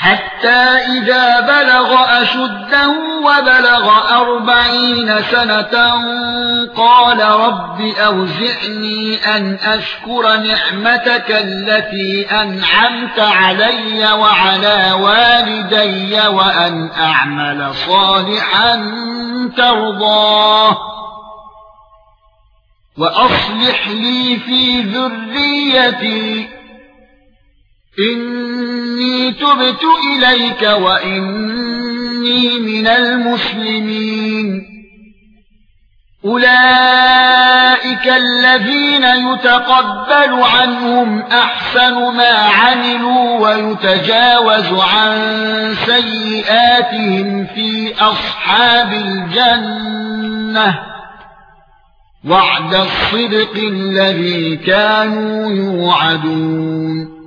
حتى إذا بلغ أشده وبلغ أربعين سنة قال رب أوزعني أن أشكر نعمتك التي أنعمت علي وعلى والدي وأن أعمل صالحا ترضاه. وأصلح لي في ذريتي إني تبت إليك وإني من المسلمين. أولئك الذين يتقبل عنهم أحسن ما عملوا ويتجاوز عن سيئاتهم في أصحاب الجنة. وعد الصدق الذي كانوا يوعدون.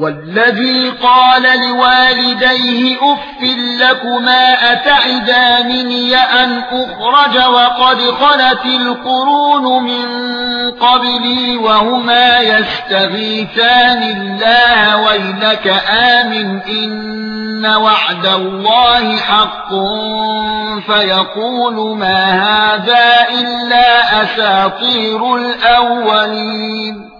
والذي قال لوالديه أف لكما أتعدانني أن أخرج وقد خلت القرون من قبلي وهما يستغيثان الله ويلك آمن إن وعد الله حق فيقول ما هذا إلا أساطير الأولين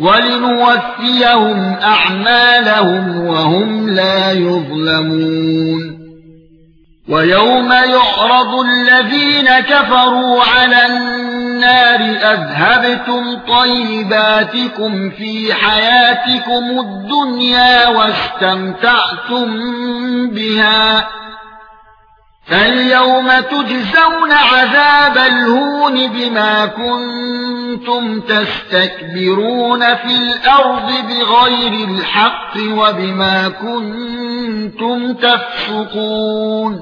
ولنوفيهم أعمالهم وهم لا يظلمون. ويوم يعرض الذين كفروا على النار أذهبتم طيباتكم في حياتكم الدنيا واستمتعتم بها. فاليوم تجزون عذاب الهون بما كنتم تستكبرون في الأرض بغير الحق وبما كنتم تفسقون